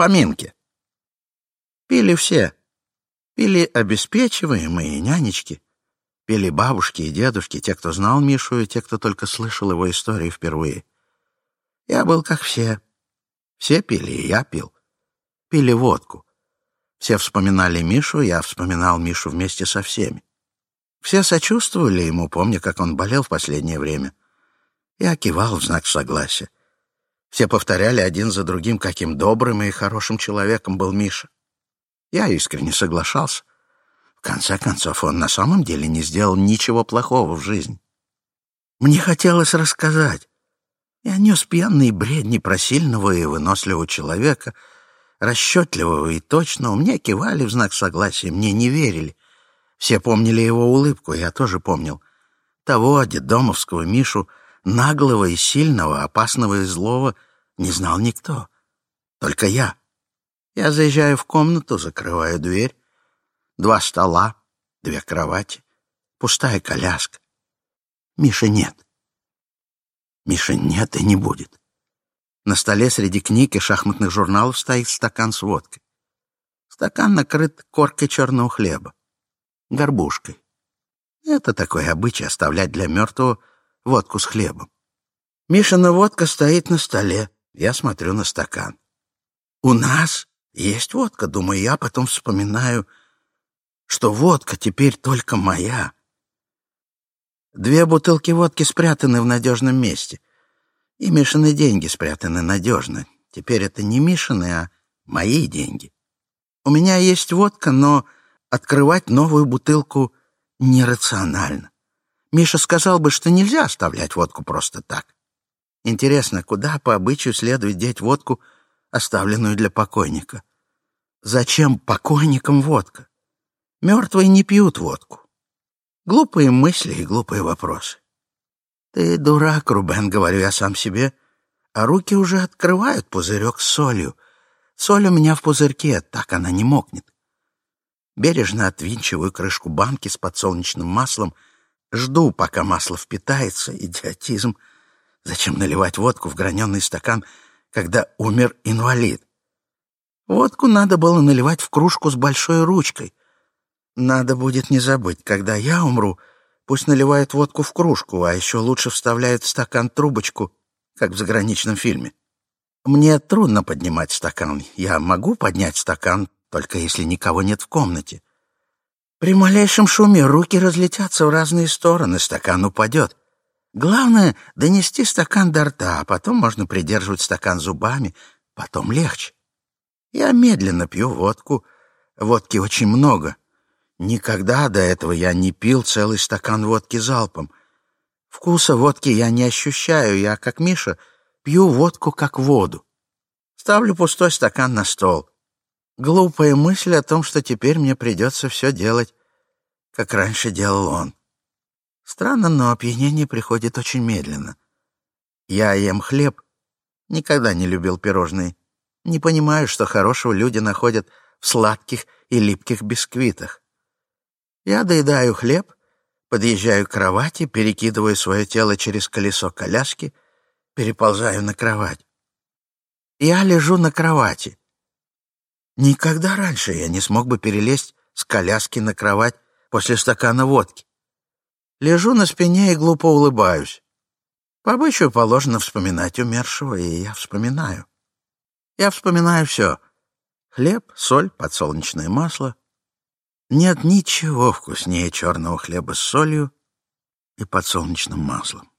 поминки. Пили все. Пили обеспечиваемые нянечки. Пели бабушки и дедушки, те, кто знал Мишу, и те, кто только слышал его истории впервые. Я был как все. Все пили, и я пил. Пили водку. Все вспоминали Мишу, я вспоминал Мишу вместе со всеми. Все сочувствовали ему, помня, как он болел в последнее время. Я кивал в знак согласия. Все повторяли один за другим, каким добрым и хорошим человеком был Миша. Я искренне соглашался. В конце концов, он на самом деле не сделал ничего плохого в жизни. Мне хотелось рассказать. Я нес пьяные бредни про сильного и выносливого человека, расчетливого и точного. Мне кивали в знак согласия, мне не верили. Все помнили его улыбку, я тоже помнил. Того детдомовского Мишу, наглого и сильного, опасного и злого, не знал никто. Только я. Я заезжаю в комнату, закрываю дверь. Два стола, две кровати, пустая коляска. Миши нет. Миши нет и не будет. На столе среди книг и шахматных журналов стоит стакан с водкой. Стакан накрыт коркой черного хлеба, горбушкой. Это такой обычай оставлять для мертвого водку с хлебом. Мишина водка стоит на столе. Я смотрю на стакан. У нас есть водка, думаю я, потом вспоминаю, что водка теперь только моя. Две бутылки водки спрятаны в надежном месте. И Мишины деньги спрятаны надежно. Теперь это не Мишины, а мои деньги. У меня есть водка, но открывать новую бутылку нерационально. Миша сказал бы, что нельзя оставлять водку просто так. Интересно, куда по обычаю следует деть водку, оставленную для покойника? Зачем покойникам водка? Мертвые не пьют водку. Глупые мысли и глупые вопросы. Ты дурак, Рубен, говорю я сам себе, а руки уже открывают пузырек с солью. Соль у меня в пузырьке, так она не мокнет. Бережно отвинчиваю крышку банки с подсолнечным маслом, жду, пока масло впитается, идиотизм. Зачем наливать водку в граненый стакан, когда умер инвалид? Водку надо было наливать в кружку с большой ручкой. Надо будет не забыть, когда я умру, пусть наливают водку в кружку, а еще лучше вставляют в стакан трубочку, как в заграничном фильме. Мне трудно поднимать стакан. Я могу поднять стакан, только если никого нет в комнате. При малейшем шуме руки разлетятся в разные стороны, стакан упадет. Главное — донести стакан до рта, а потом можно придерживать стакан зубами, потом легче. Я медленно пью водку. Водки очень много. Никогда до этого я не пил целый стакан водки залпом. Вкуса водки я не ощущаю. Я, как Миша, пью водку как воду. Ставлю пустой стакан на стол. Глупая мысль о том, что теперь мне придется все делать, как раньше делал он. Странно, но опьянение приходит очень медленно. Я ем хлеб. Никогда не любил пирожные. Не понимаю, что хорошего люди находят в сладких и липких бисквитах. Я доедаю хлеб, подъезжаю к кровати, перекидываю свое тело через колесо коляски, переползаю на кровать. Я лежу на кровати. Никогда раньше я не смог бы перелезть с коляски на кровать после стакана водки. Лежу на спине и глупо улыбаюсь. По обычаю положено вспоминать умершего, и я вспоминаю. Я вспоминаю все. Хлеб, соль, подсолнечное масло. Нет ничего вкуснее черного хлеба с солью и подсолнечным маслом.